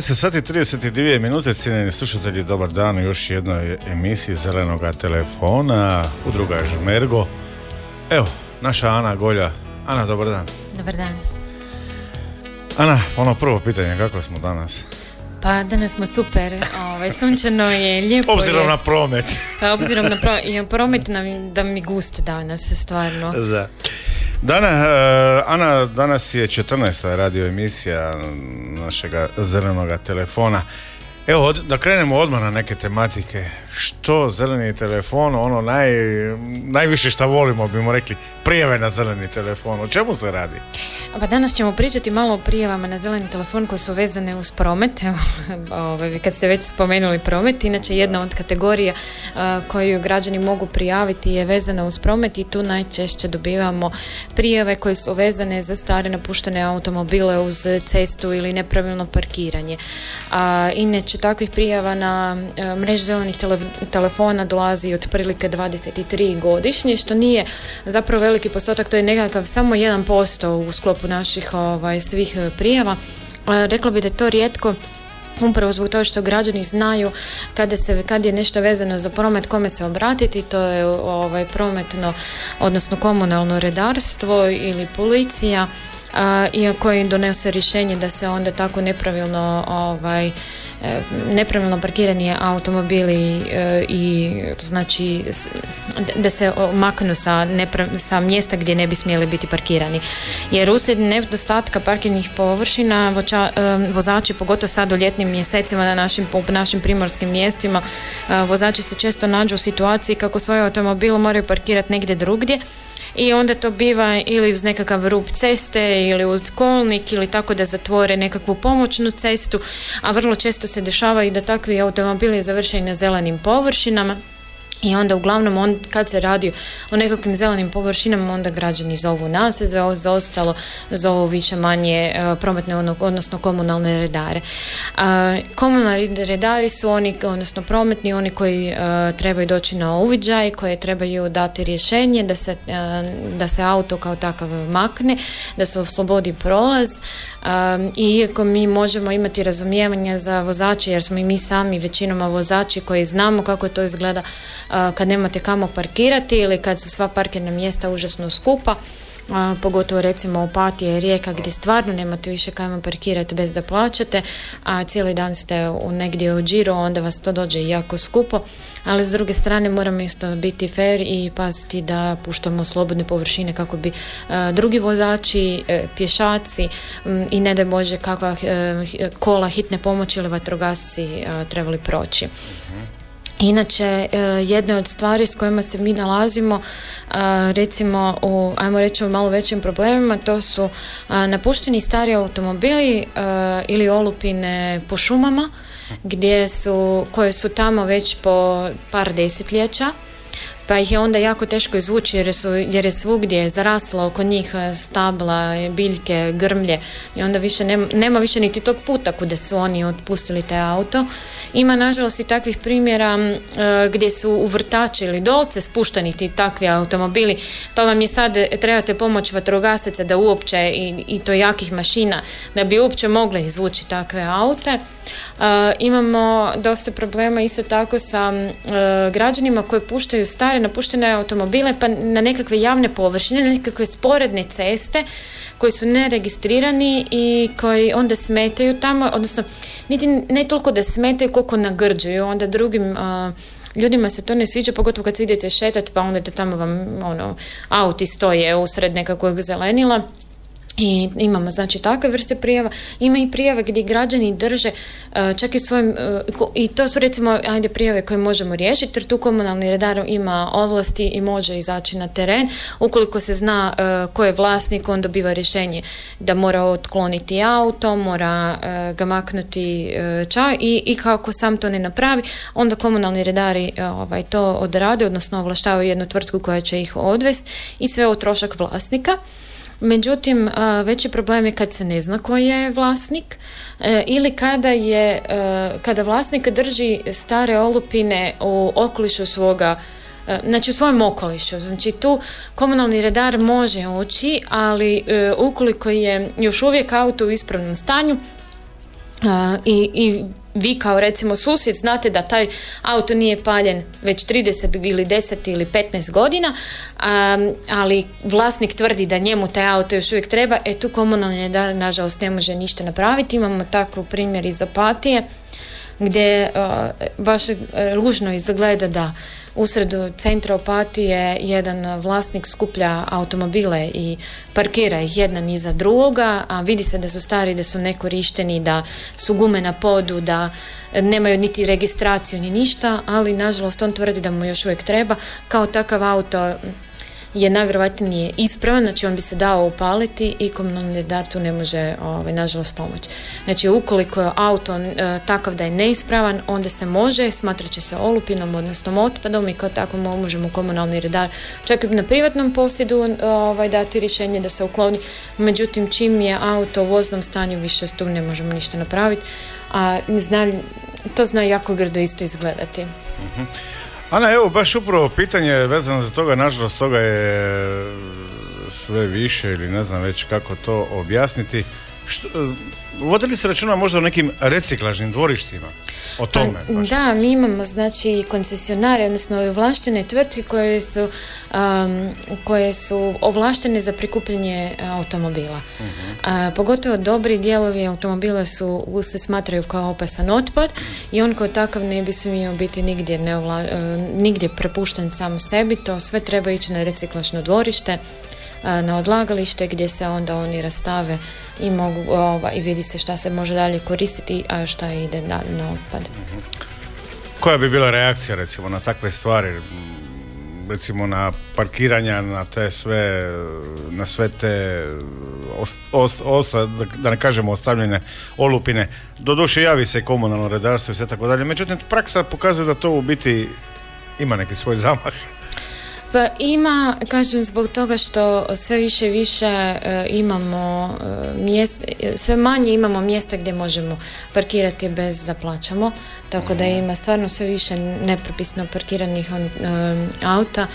10 sati 32 minute, cijenjeni slušatelji, dobar dan u još jednoj emisiji Zelenog telefona, udruga Žmergo. Evo, naša Ana Golja. Ana, dobar dan. Dobar dan. Ana, ono prvo pitanje, kako smo danas? Pa danas smo super, ovaj, sunčano je, lijepo Obzirom na promet. Pa, obzirom na promet, promet nam, da mi gusto danas, stvarno. Da. Dana, eh, Ana, danas je 14. radio emisija našega zelenoga telefona. Evo, da krenemo odmah na neke tematike. Što zeleni telefon, ono naj, najviše što volimo, bimo rekli, prijave na zeleni telefon. O čemu se radi? Pa danas ćemo pričati malo o prijavama na zeleni telefon koje su vezane uz promet. Kad ste već spomenuli promet, inače jedna od kategorija koju građani mogu prijaviti je vezana uz promet i tu najčešće dobivamo prijave koje su vezane za stare napuštene automobile uz cestu ili nepravilno parkiranje. A, inače takvih prijava na mrežu zelenih telefona dolazi otprilike 23 godišnje, što nije zapravo veliki postotak, to je nekakav samo 1% u sklopu naših ovaj, svih prijava. Rekla bi da je to rijetko upravo zbog toga što građani znaju kada se, kad je nešto vezano za promet kome se obratiti, to je ovaj, prometno, odnosno komunalno redarstvo ili policija, i koji donese rješenje da se onda tako nepravilno ovaj, E, nepravilno parkirani automobili e, i znači da se maknu sa, sa mjesta gdje ne bi smjeli biti parkirani. Jer uslijed nedostatka parkirnih površina e, vozači, pogotovo sad u ljetnim mjesecima na našim, našim primorskim mjestima, vozači se često nađu u situaciji kako svoj automobil moraju parkirati negdje drugdje i onda to biva ili uz nekakav rub ceste ili uz kolnik ili tako da zatvore nekakvu pomoćnu cestu, a vrlo često se dešava i da takvi automobili završaju na zelenim površinama i onda uglavnom on, kad se radi o nekakvim zelenim površinama onda građani zovu nas, za ostalo zovu više manje e, prometne ono, odnosno komunalne redare. komunalni redari su oni, odnosno prometni, oni koji e, trebaju doći na uviđaj, koji trebaju dati rješenje da se, e, da se auto kao takav makne, da se oslobodi prolaz i iako mi možemo imati razumijevanja za vozače jer smo i mi sami većinom vozači koji znamo kako to izgleda kad nemate kamo parkirati ili kad su sva parkirna mjesta užasno skupa pogotovo recimo Opatije Rijeka gdje stvarno nemate više kamo parkirati bez da plaćate, a cijeli dan ste u negdje u džiru, onda vas to dođe jako skupo, ali s druge strane moramo isto biti fair i paziti da puštamo slobodne površine kako bi drugi vozači, e, pješaci i ne da Bože kakva e, kola hitne pomoći ili vatrogasci trebali proći. Inače, e, jedna od stvari s kojima se mi nalazimo, e, recimo u, ajmo reći, u malo većim problemima, to su e, napušteni stari automobili ili olupine po šumama, gdje su, koje su tamo već po par desetljeća pa ih je onda jako teško izvući jer, su, jer je svugdje zaraslo oko njih e, stabla, biljke, grmlje i onda više nema, nema više niti tog puta kuda su oni otpustili taj auto. Ima nažalost i takvih primjera e, gdje su u vrtače ili dolce spušteni ti takvi automobili pa vam je sad e, trebate pomoć vatrogasaca da uopće i, i to jakih mašina da bi uopće mogle izvući takve aute imamo dosta problema isto tako sa građanima koji puštaju stare napuštene automobile pa na nekakve javne površine, na nekakve sporedne ceste koji su neregistrirani i koji onda smetaju tamo, odnosno niti ne toliko da smetaju koliko nagrđuju onda drugim ljudima se to ne sviđa, pogotovo kad se idete šetati pa onda tamo vam ono, auti stoje usred nekakvog zelenila i imamo znači takve vrste prijava. Ima i prijave gdje građani drže e, čak i svojim, e, i to su recimo ajde prijave koje možemo riješiti jer tu komunalni redar ima ovlasti i može izaći na teren. Ukoliko se zna uh, ko je vlasnik, on dobiva rješenje da mora otkloniti auto, mora ga maknuti čaj i, i kako sam to ne napravi, onda komunalni redari ovaj, to odrade, odnosno ovlaštavaju jednu tvrtku koja će ih odvesti i sve o trošak vlasnika. Međutim, veći problem je kad se ne zna ko je vlasnik e, ili kada je e, kada vlasnik drži stare olupine u okolišu svoga e, znači u svojem okolišu. Znači tu komunalni redar može ući, ali ukoliko je još uvijek auto u ispravnom stanju i, i vi kao recimo susjed znate da taj auto nije paljen već 30 ili 10 ili 15 godina, ali vlasnik tvrdi da njemu taj auto još uvijek treba, e tu komunalni da nažalost ne može ništa napraviti. Imamo takav primjer iz Apatije gdje baš ružno izgleda da usred centra Opatije jedan vlasnik skuplja automobile i parkira ih jedan iza drugoga, a vidi se da su stari, da su nekorišteni, da su gume na podu, da nemaju niti registraciju ni ništa, ali nažalost on tvrdi da mu još uvijek treba. Kao takav auto je najvjerojatnije ispravan, znači on bi se dao upaliti i komunalni redar tu ne može ovaj, nažalost pomoći. Znači ukoliko je auto e, takav da je neispravan, onda se može, smatrat će se olupinom, odnosno otpadom i kao tako možemo komunalni redar čak i na privatnom posjedu ovaj, dati rješenje da se ukloni. Međutim, čim je auto u voznom stanju, više tu ne možemo ništa napraviti. A zna, to zna jako grdo isto izgledati. uh Ana, evo baš upravo pitanje vezano za toga, nažalost toga je sve više ili ne znam već kako to objasniti. Što, vodili se računa možda o nekim reciklažnim dvorištima? O pa, tome? da, mi imamo znači koncesionare, odnosno ovlaštene tvrtke koje su, koje su ovlaštene za prikupljanje automobila. uh pogotovo dobri dijelovi automobila su, se smatraju kao opasan otpad i on kao takav ne bi smio biti nigdje, neovla, nigdje prepušten sam sebi, to sve treba ići na reciklažno dvorište na odlagalište gdje se onda oni rastave i mogu ova, i vidi se šta se može dalje koristiti, a šta ide dalje na otpad. Koja bi bila reakcija recimo na takve stvari? recimo na parkiranja, na te sve, na sve te osta, da ne kažemo ostavljene olupine. Doduše javi se komunalno redarstvo i sve tako dalje. Međutim, praksa pokazuje da to u biti ima neki svoj zamah. Pa ima, kažem, zbog toga što sve više i više e, imamo uh, sve manje imamo mjesta gdje možemo parkirati bez da plaćamo, tako da ima stvarno sve više nepropisno parkiranih on, auta,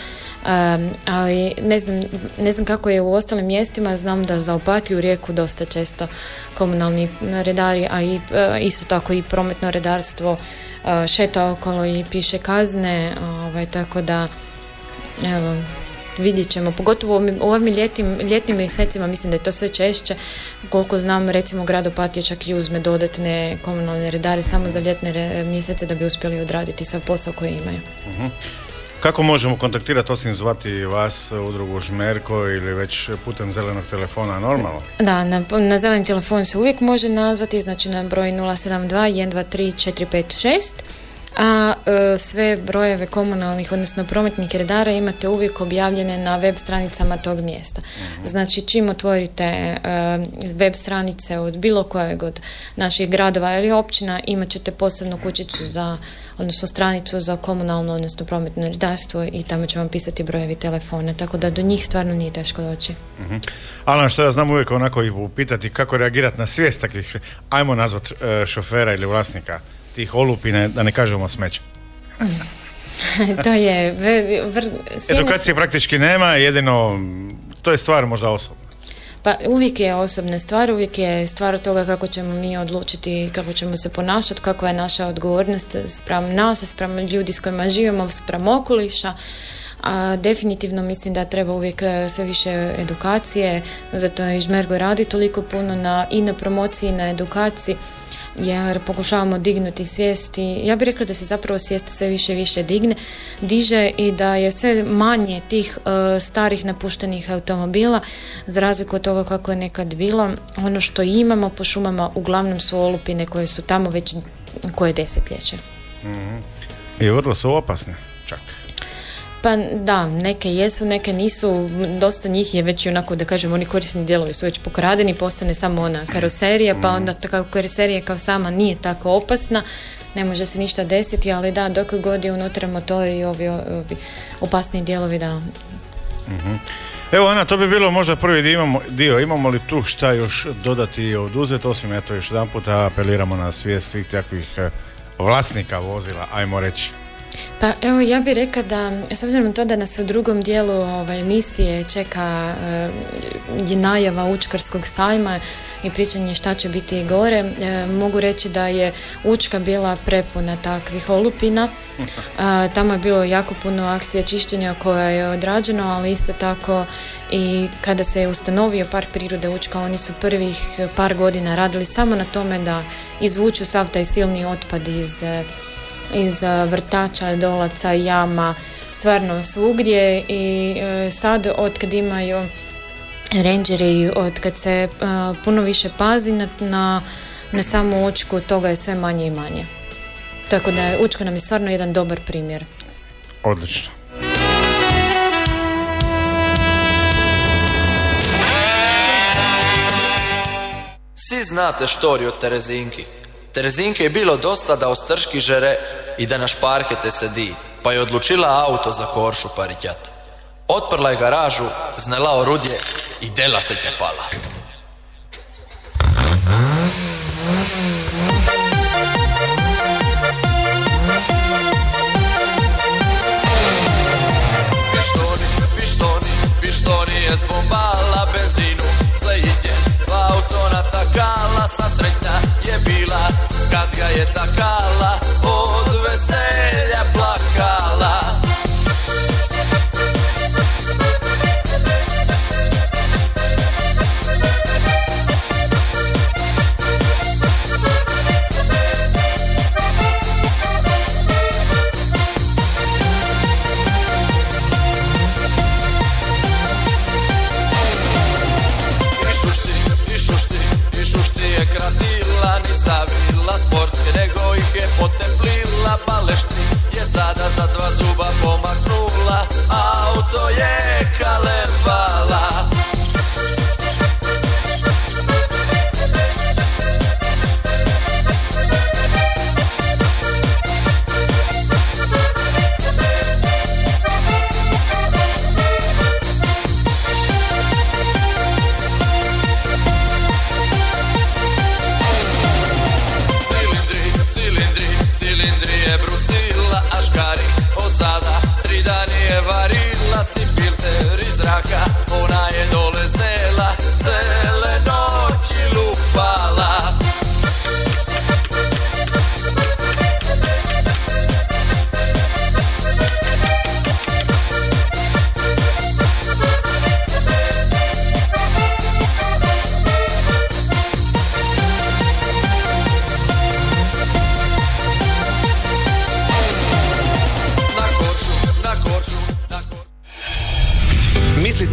ali ne znam, ne znam kako je u ostalim mjestima, znam da za Opatiju rijeku dosta često komunalni redari, a i, isto tako i prometno redarstvo šeta okolo i piše kazne, ovaj, tako da Evo, vidjet ćemo, pogotovo u ovim ljetnim, ljetnim mjesecima mislim da je to sve češće, koliko znam recimo grad Opatija čak i uzme dodatne komunalne redare samo za ljetne mjesece da bi uspjeli odraditi sav posao koji imaju. uh Kako možemo kontaktirati osim zvati vas, udrugu Žmerko ili već putem zelenog telefona normalno? Da, na, na zeleni telefon se uvijek može nazvati, znači na broj 072 123 456 a e, sve brojeve komunalnih, odnosno prometnih redara imate uvijek objavljene na web stranicama tog mjesta. Mhm. Znači čim otvorite e, web stranice od bilo kojeg od naših gradova ili općina imat ćete posebnu kućicu za odnosno stranicu za komunalno, odnosno prometno redarstvo i tamo će vam pisati brojevi telefona, tako da do njih stvarno nije teško doći. uh Alan, što ja znam uvijek onako i upitati kako reagirati na svijest takvih, ajmo nazvat e, šofera ili vlasnika tih olupine, da ne kažemo smeća. to je... Vr, Edukacije praktički nema, jedino to je stvar možda osobna. Pa uvijek je osobna stvar, uvijek je stvar od toga kako ćemo mi odlučiti, kako ćemo se ponašati, kakva je naša odgovornost spram nas, spram ljudi s kojima živimo, spram okoliša. A definitivno mislim da treba uvijek e, sve više edukacije, zato je Žmergo radi toliko puno na, i na promociji i na edukaciji jer pokušavamo dignuti svijesti. Ja bih rekla da se zapravo svijest sve više i više digne, diže i da je sve manje tih uh, starih napuštenih automobila za razliku od toga kako je nekad bilo. Ono što imamo po šumama uglavnom su olupine koje su tamo već koje desetljeće. mm I vrlo su opasne čak. Pa da, neke jesu, neke nisu, dosta njih je već onako da kažem oni korisni dijelovi su već pokradeni, postane samo ona karoserija, pa onda ta karoserija kao sama nije tako opasna, ne može se ništa desiti, ali da, dok god je unutra motor i ovi, ovi opasni dijelovi, da. mm Evo Ana, to bi bilo možda prvi dio, imamo, dio. Imamo li tu šta još dodati i oduzeti, osim eto još jedan puta apeliramo na svijest svih takvih eh, vlasnika vozila, ajmo reći. Pa evo ja bih rekla da s obzirom na to da nas u drugom dijelu ovaj, emisije čeka je najava Učkarskog sajma i pričanje šta će biti gore, e, mogu reći da je Učka bila prepuna takvih olupina. tamo je bilo jako puno akcija čišćenja koja je odrađeno, ali isto tako i kada se je ustanovio park prirode Učka, oni su prvih par godina radili samo na tome da izvuču sav taj silni otpad iz iz eh, vrtača, dolaca, jama, stvarno svugdje i e, sad od kad imaju rangeri, od kad se eh, puno više pazi na, na, na samu učku, toga je sve manje i manje. Tako da je učka nam je stvarno jedan dobar primjer. Odlično. Svi znate štori o Terezinki. Terezinke je bilo dosta da ostrški žere i da na šparkete sedi, pa je odlučila auto za koršu parićat. Otprla je garažu, znela orudje i dela se pala. Ga je takala od veselja je sada za dva zuba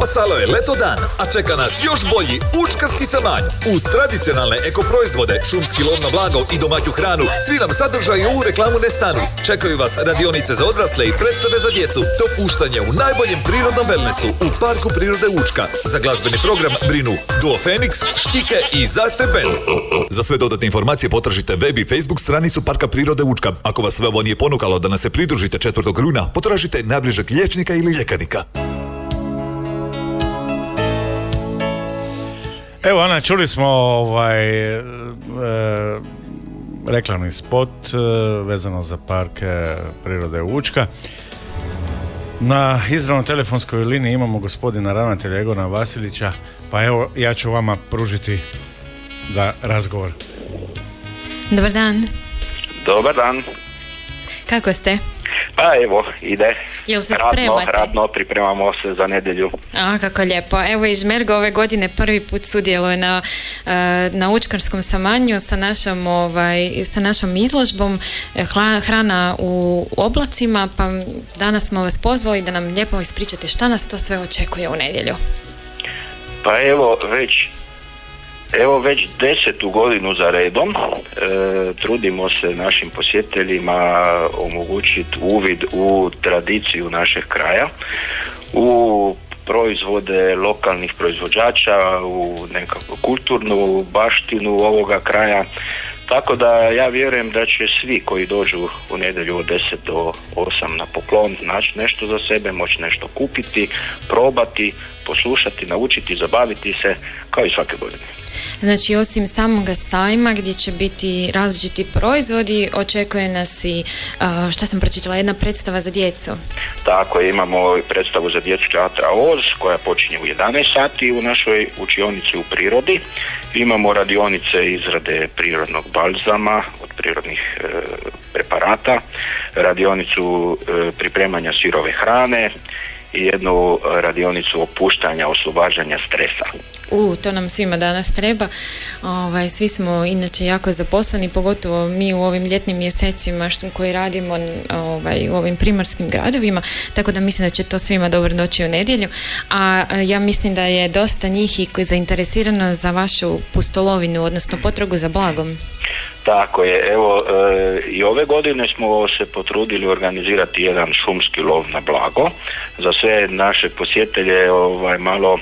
Pa salo je leto dan, a čeka nas još bolji učkarski samanj. Uz tradicionalne ekoproizvode, šumski lovno blago i domaću hranu, svi nam sadržaju u reklamu ne stanu. Čekaju vas radionice za odrasle i predstave za djecu, to puštanje u najboljem prirodnom wellnessu u Parku prirode Učka. Za glazbeni program brinu Duo Phoenix, Štike i Zaste Band. Za sve dodatne informacije potražite web i Facebook stranicu Parka prirode Učka. Ako vas sve ovo nije ponukalo da nas se pridružite 4. rujna, potražite najbližeg liječnika ili ljekarnika. Evo Ana, čuli smo ovaj e, reklamni spot e, vezano za park e, prirode Učka. Na izravnoj telefonskoj liniji imamo gospodina ravnatelja Egona Vasilića, pa evo ja ću vama pružiti da razgovor. Dobar dan. Dobar dan. Kako ste? Pa evo, ide. Jel se radno, spremate? radno, pripremamo se za nedjelju. A, kako lijepo. Evo i Žmergo ove godine prvi put sudjeluje na, e, na učkarskom samanju sa našom, ovaj, sa našom izložbom e, hrana u oblacima, pa danas smo vas pozvali da nam lijepo ispričate šta nas to sve očekuje u nedjelju. Pa evo, već Evo već desetu godinu za redom e, trudimo se našim posjetiteljima omogućiti uvid u tradiciju našeg kraja, u proizvode lokalnih proizvođača, u nekakvu kulturnu baštinu ovoga kraja. Tako da ja vjerujem da će svi koji dođu u nedjelju od 10 do 8 na poklon naći nešto za sebe, moći nešto kupiti, probati, poslušati, naučiti, zabaviti se, kao i svake godine. Znači, osim samoga sajma gdje će biti različiti proizvodi, očekuje nas i, šta sam pročitala, jedna predstava za djecu. Tako je, imamo predstavu za djecu teatra Oz koja počinje u 11 sati u našoj učionici u prirodi. Imamo radionice izrade prirodnog balzama od prirodnih e, preparata, radionicu e, pripremanja sirove hrane i jednu radionicu opuštanja, oslobađanja stresa. U, to nam svima danas treba. Ovaj, svi smo inače jako zaposleni, pogotovo mi u ovim ljetnim mjesecima što, koji radimo ovaj, u ovim primarskim gradovima, tako da mislim da će to svima dobro doći u nedjelju. A e, ja mislim da je dosta njih i koji zainteresirano za vašu pustolovinu, odnosno potragu za blagom. Tako je, evo e, i ove godine smo se potrudili organizirati jedan šumski lov na blago za sve naše posjetitelje ovaj, malo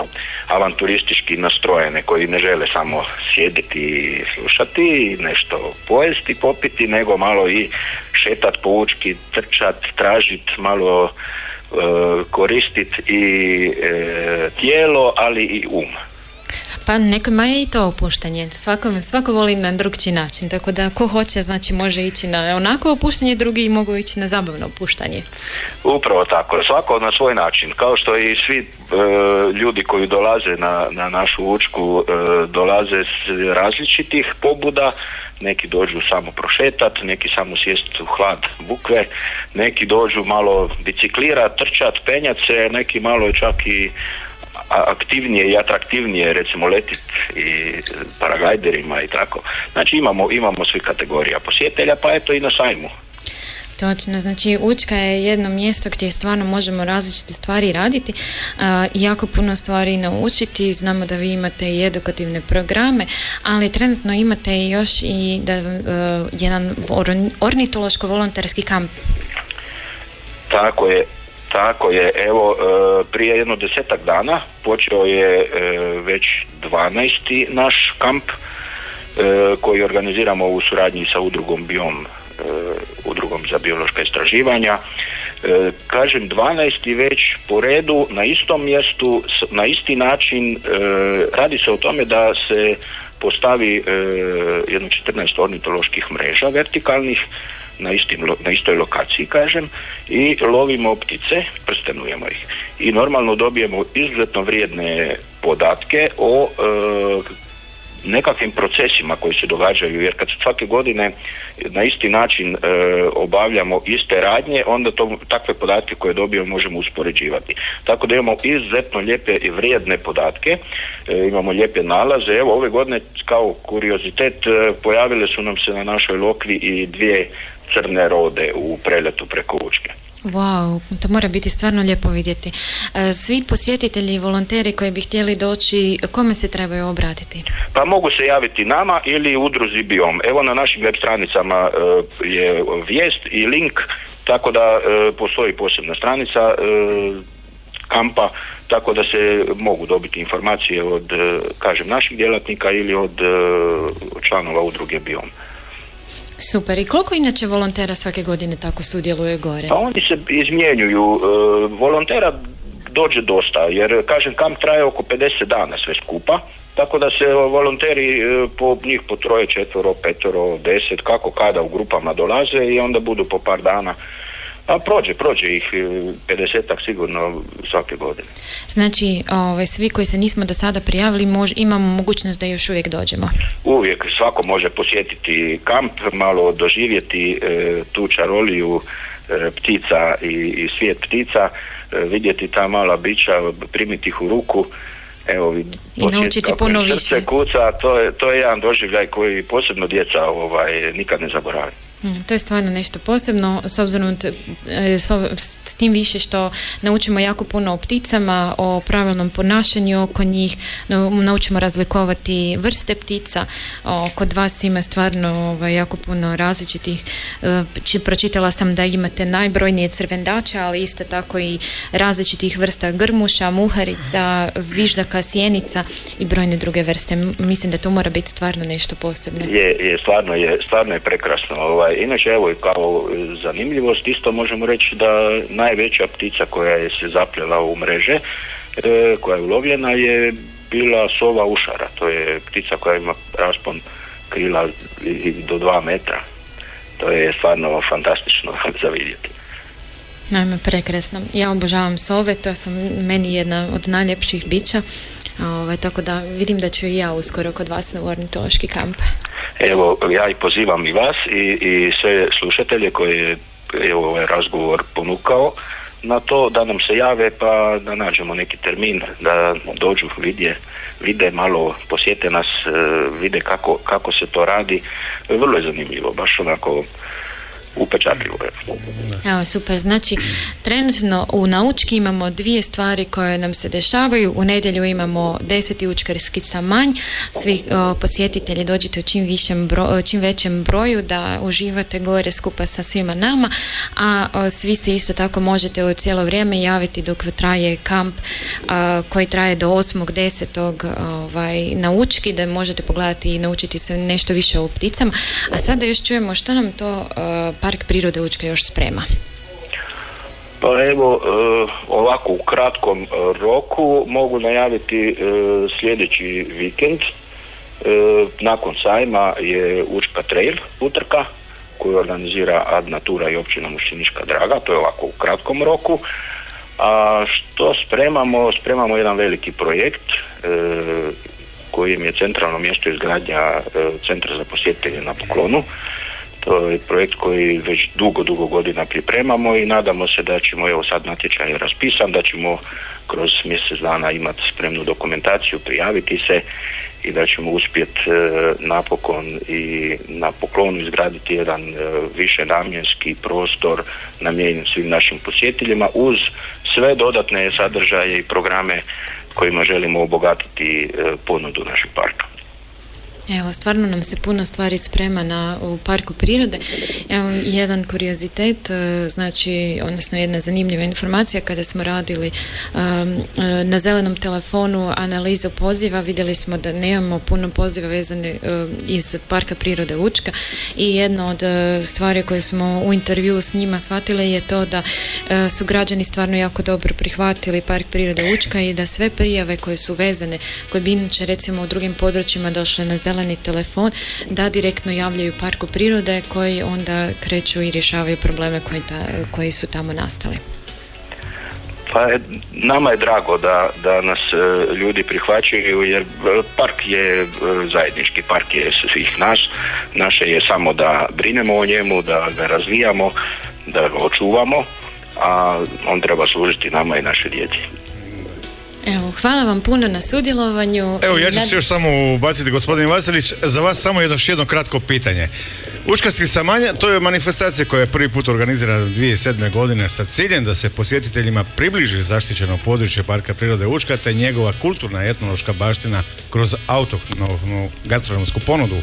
avanturistički nastrojene koji ne žele samo sjediti i slušati nešto pojesti, popiti, nego malo i šetat po učki, trčat, tražit, malo e, koristit i e, tijelo, ali i um. Pa nekima je i to opuštanje. Svako, svako voli na drugčiji način. Tako da ko hoće znači može ići na onako opuštanje, drugi mogu ići na zabavno opuštanje. Upravo tako, svako na svoj način. Kao što i svi e, ljudi koji dolaze na, na našu učku e, dolaze s različitih pobuda, neki dođu samo prošetat, neki samo sjest u hlad bukve, neki dođu malo biciklirat, trčat, penjat se, neki malo čak i aktivnije i atraktivnije recimo letit i paragajderima i tako. Znači imamo, imamo svi kategorija posjetitelja pa eto i na sajmu. Točno, znači Učka je jedno mjesto gdje stvarno možemo različite stvari raditi i jako puno stvari naučiti. Znamo da vi imate i edukativne programe, ali trenutno imate još i da, e, jedan orn- ornitološko-volonterski kamp. Tako je, tako je. Evo, e, prije jedno desetak dana počeo je e, već 12. naš kamp e, koji organiziramo u suradnji sa udrugom Biom, udrugom za biološka istraživanja. Kažem 12. već po redu na istom mjestu, na isti način, radi se o tome da se postavi jedno 14 ornitoloških mreža vertikalnih na, istim, na istoj lokaciji kažem i lovimo ptice, prstenujemo ih. I normalno dobijemo izuzetno vrijedne podatke o e, nekakvim procesima koji se događaju jer kad svake godine na isti način e, obavljamo iste radnje onda to, takve podatke koje dobijemo možemo uspoređivati. Tako da imamo izuzetno lijepe i vrijedne podatke e, imamo lijepe nalaze. Evo ove godine kao kuriozitet e, pojavile su nam se na našoj lokvi i dvije crne rode u preletu preko Učke Wow, to mora biti stvarno lijepo vidjeti. E, Svi posjetitelji i volonteri koji bi htjeli doći, kome se trebaju obratiti? Pa mogu se javiti nama ili udruzi Biom. Evo na našim web stranicama e, je vijest i link, tako da e, postoji posebna stranica kampa, tako da se mogu dobiti informacije od, kažem, naših djelatnika ili od članova udruge Biom. Super. I koliko inače volontera svake godine tako sudjeluje gore? Pa oni se izmjenjuju. e, Volontera dođe dosta, jer kažem kamp traje oko 50 dana sve skupa, tako da se volonteri e, po njih po troje, četvero, petero, deset, kako kada u grupama dolaze i onda budu po par dana. A prođe, prođe ih 50 sigurno svake godine. Znači, ove, svi koji se nismo do sada prijavili, mož, imamo mogućnost da još uvijek dođemo. Uvijek svako može posjetiti kamp, malo doživjeti e, tu čaroliju e, ptica i, i svijet ptica, e, vidjeti ta mala bića, primiti ih u ruku, evo I naučiti puno više. kuca, to je, to je jedan doživljaj koji posebno djeca ovaj, nikad ne zaboravi. Mm, To je stvarno nešto posebno, s obzirom e, s, tim više što naučimo jako puno o pticama, o pravilnom ponašanju oko njih, nau- naučimo razlikovati vrste ptica. Kod vas ima stvarno ovaj, jako puno različitih. e, či- Pročitala sam da imate najbrojnije crvendače, ali isto tako i različitih vrsta grmuša, muharica, zviždaka, sjenica i brojne druge vrste. Mislim da to mora biti stvarno nešto posebno. Je, je, stvarno je, stvarno je prekrasno. Ovaj, inače, evo kao zanimljivost, isto možemo reći da najveća ptica koja je se zapljela u mreže, e, koja je ulovljena je bila sova ušara. To je ptica koja ima raspon krila do dva metra. To je stvarno fantastično za vidjeti. Naime, prekrasno. Ja obožavam sove, to su meni jedna od najljepših bića. Ovaj, tako da vidim da ću i ja uskoro kod vas na ornitološki kamp. Evo, ja i pozivam i vas i, i sve slušatelje koje je ovaj razgovor ponukao na to da nam se jave pa da nađemo neki termin, da dođu, vidje, vide malo, posjete nas, e, vide kako, kako se to radi. Vrlo je zanimljivo, baš onako upečatljivo. Evo, super. Znači, trenutno u naučki imamo dvije stvari koje nam se dešavaju. U nedjelju imamo deseti učkarski samanj. Svi o, posjetitelji dođite u čim, višem bro- čim većem broju da uživate gore skupa sa svima nama, a o, svi se isto tako možete u cijelo vrijeme javiti dok traje kamp a, koji traje do 8.10. Ovaj, naučki, da možete pogledati i naučiti se nešto više o pticama. A sada još čujemo što nam to a, Park prirode Učka još sprema. Pa evo, e, ovako u kratkom e, roku mogu najaviti e, sljedeći vikend. Nakon sajma je Učka Trail utrka koju organizira Ad Natura i općina Mušiniška Draga, to je ovako u kratkom roku. A što spremamo? Spremamo jedan veliki projekt kojem je centralno mjesto izgradnja Centra za posjetitelje na poklonu. To je projekt koji već dugo, dugo godina pripremamo i nadamo se da ćemo, evo sad natječaj je raspisan, da ćemo kroz mjesec dana imati spremnu dokumentaciju, prijaviti se i da ćemo uspjeti napokon i na poklonu izgraditi jedan e, više namjenski prostor namijenjen svim našim posjetiteljima uz sve dodatne sadržaje i programe kojima želimo obogatiti e, ponudu našeg parka. Evo, stvarno nam se puno stvari sprema na, u parku prirode. Evo, jedan kuriozitet, e, znači, odnosno jedna zanimljiva informacija, kada smo radili um, na zelenom telefonu analizu poziva, vidjeli smo da nemamo puno poziva vezane e, iz parka prirode Učka i jedna od stvari koje smo u intervju s njima shvatili je to da e, su građani stvarno jako dobro prihvatili park prirode Učka i da sve prijave koje su vezane, koje bi inače recimo u drugim područjima došle na zeleni telefon, da direktno javljaju parku prirode koji onda kreću i rješavaju probleme koji, ta- koji su tamo nastali. Pa je- nama je drago da, da nas e, ljudi prihvaćaju jer e, park je e, zajednički, park je svih nas. Naše je samo da brinemo o njemu, da ga razvijamo, da ga očuvamo, a on treba služiti nama i naše djeci. Evo, hvala vam puno na sudjelovanju. Evo ja ću se još samo ubaciti gospodin Vasilić, za vas samo jedno, jedno kratko pitanje. Učkarski samanja, to je manifestacija koja je prvi put organizirana 2007. godine sa ciljem da se posjetiteljima približi zaštićeno područje Parka prirode Učka te njegova kulturna i etnološka baština kroz autohtonu gastronomsku ponudu,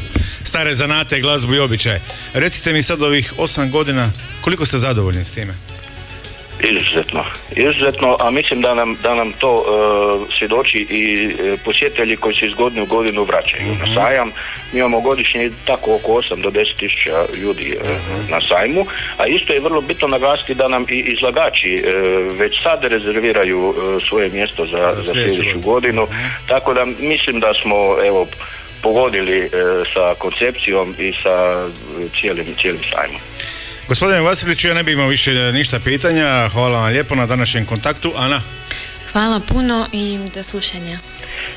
stare zanate, glazbu i običaje. Recite mi sad ovih osam godina koliko ste zadovoljni s time? Izuzetno, izuzetno, a mislim da nam, da nam to uh, svjedoči i uh, posjetitelji koji se iz godine u godinu vraćaju na sajam. Mi imamo godišnje tako oko 8 do 10 tisuća ljudi uh, na sajmu, a isto je vrlo bitno naglasiti da nam i izlagači već sad rezerviraju svoje mjesto za, za sljedeću godinu, tako da mislim da smo evo pogodili sa koncepcijom i sa cijelim, cijelim sajmom. Gospodine Vasiliću, ja ne bih imao više ništa pitanja. Hvala vam lijepo na današnjem kontaktu. Ana? Hvala puno i do slušanja.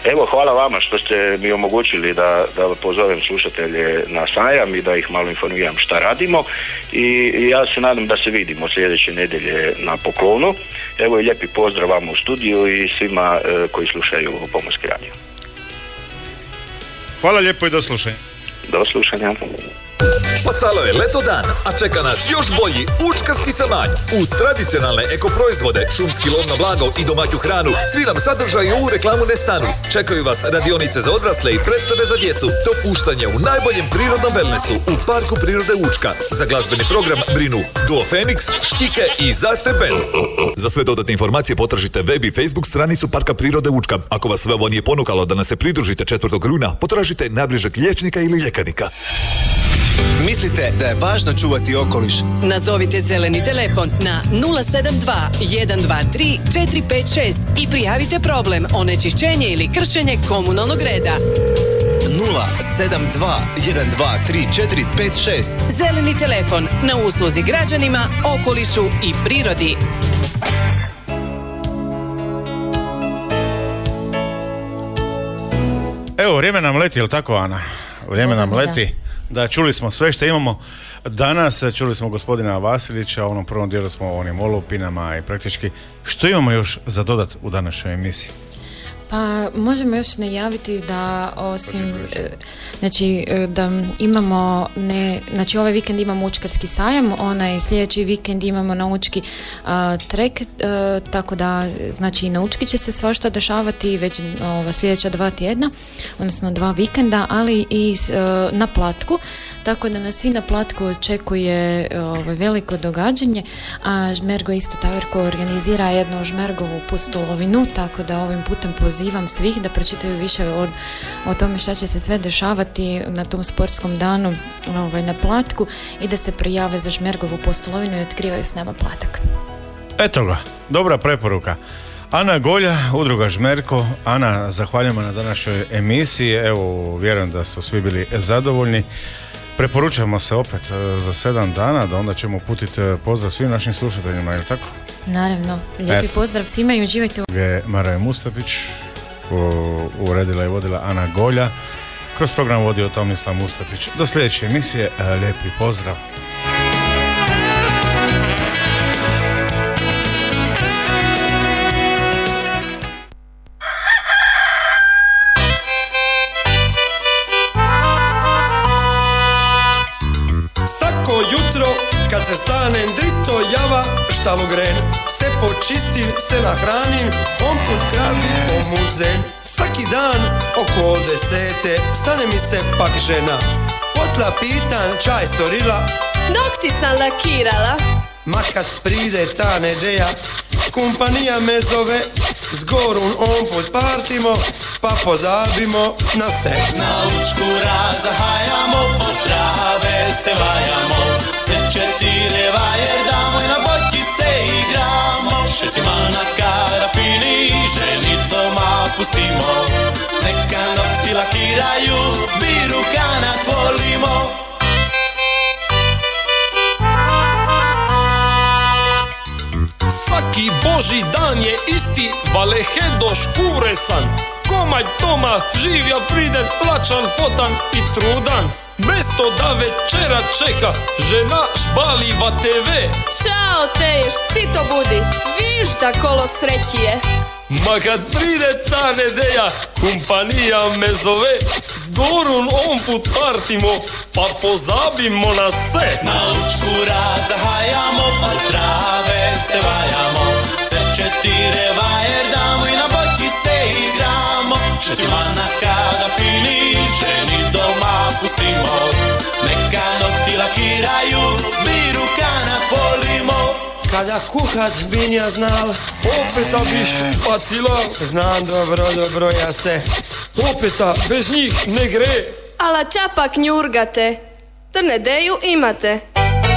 Evo, hvala vama što ste mi omogućili da, da pozovem slušatelje na sajam i da ih malo informiram šta radimo i ja se nadam da se vidimo sljedeće nedjelje na poklonu. Evo i lijepi pozdrav vama u studiju i svima e, koji slušaju Pomorski radio. Hvala lijepo i do slušanja. Do slušanja. Pasalo je leto dan, a čeka nas još bolji učkarski samanj. Uz tradicionalne ekoproizvode, šumski lovno blago i domaću hranu, svi nam sadržaju u reklamu ne stanu. Čekaju vas radionice za odrasle i predstave za djecu. To puštanje u najboljem prirodnom wellnessu u Parku prirode Učka. Za glazbeni program brinu Duo Fenix, Štike i Zaste Band. Za sve dodatne informacije potražite web i Facebook stranicu Parka prirode Učka. Ako vas sve ovo nije ponukalo da nas se pridružite 4. rujna, potražite najbližeg liječnika ili ljekarnika. Mislite da je važno čuvati okoliš? Nazovite zeleni telefon na 072 123 456 i prijavite problem onečišćenje ili kršenje komunalnog reda. 072 123 456 Zeleni telefon na usluzi građanima, okolišu i prirodi. Evo, vrijeme nam leti, jel tako Ana? Vrijeme nam leti. Da, čuli smo sve što imamo. Danas čuli smo gospodina Vasilića, u onom prvom dijelu smo o onim olupinama i praktički što imamo još za dodat u današnjoj emisiji? Pa možemo još najaviti da osim, e, znači e, da imamo, ne, znači ovaj vikend imamo učkarski sajam, onaj sljedeći vikend imamo naučki trek, e, tako da znači i naučki će se svašta dešavati već ova sljedeća dva tjedna, odnosno dva vikenda, ali i na platku, tako da nas i na platku očekuje ovaj, veliko događanje, a Žmergo isto tako organizira jednu Žmergovu pustolovinu, tako da ovim putem pozivam pozivam svih da pročitaju više o, o tome šta će se sve dešavati na tom sportskom danu ovaj, na platku i da se prijave za Žmergovu postolovinu i otkrivaju s nama platak. Eto ga, dobra preporuka. Ana Golja, udruga Žmerko. Ana, zahvaljujemo na današnjoj emisiji. Evo, vjerujem da su svi bili zadovoljni. Preporučujemo se opet e, za sedam dana, da onda ćemo putiti e, pozdrav svim našim slušateljima, je li tako? Naravno, lijepi pozdrav svima i uživajte u... Mara Mustapić, uredila i vodila Ana Golja. Kroz program vodio Tomislav Mustapić. Do sljedeće emisije, e, lijepi pozdrav. Sako jutro kad se stanem drito java štalu gren počistim, se nahranim, on put kravi pomuzen. Svaki dan oko desete stane mi se pak žena. Potla pitan, čaj storila, nokti sam lakirala. Ma kad pride ta nedeja, kompanija me zove, s gorum on put partimo, pa pozabimo na se. Na učku razahajamo, po trave se vajamo, se četiri vajer damo i na se igramo. Šetima na karafini, ženi doma pustimo, neka nokti lakiraju, biru kanat volimo. Svaki boži dan je isti, valehedo škure san. Komaj toma, živja priden, plačan, potan i trudan. Mesto da večera čeka, žena šbaliva TV. Ćao tejš, ti to budi, viš da kolo sreći je. Ma kad pride ta nedelja, kompanija me zove, s gorun on put partimo, pa pozabimo na sve. Na učku razahajamo, po trave se vajamo, sve četire vajer damo i Šetimana kada ženi doma pustimo, neka nokti lakiraju, mi rukana polimo. Kada kuhat binja znal Opeta biš pacila Znam dobro, dobro ja se. Opeta, bez njih ne gre. Ala čapak njurgate Trnedeju imate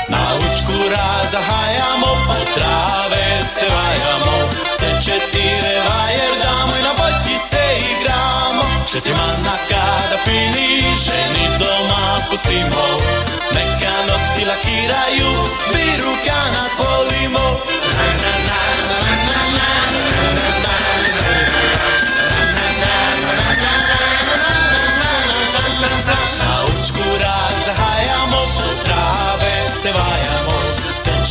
Na učku razahajamo Po trave se vajamo. Se četire vajer damo I na bojki se igramo Šetimana kada fini Ženi doma pustimo. Neka nokti lakiraju Bi rukana volimo na, na, na, Na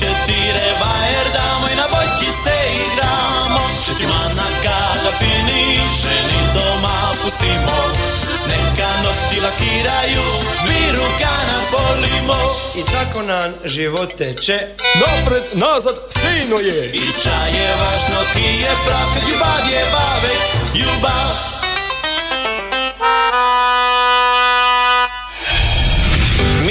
četire vajer damo I na bojki se igramo. Šetimana kada fini Ženi doma pustimo. Neka nokti lakiraju Mi rukana volimo. I tako nam život teče. Napred, nazad, sino je. I čaj je važno, ti je prav Kad ljubav je bavek, ljubav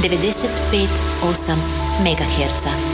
95,8 MHz.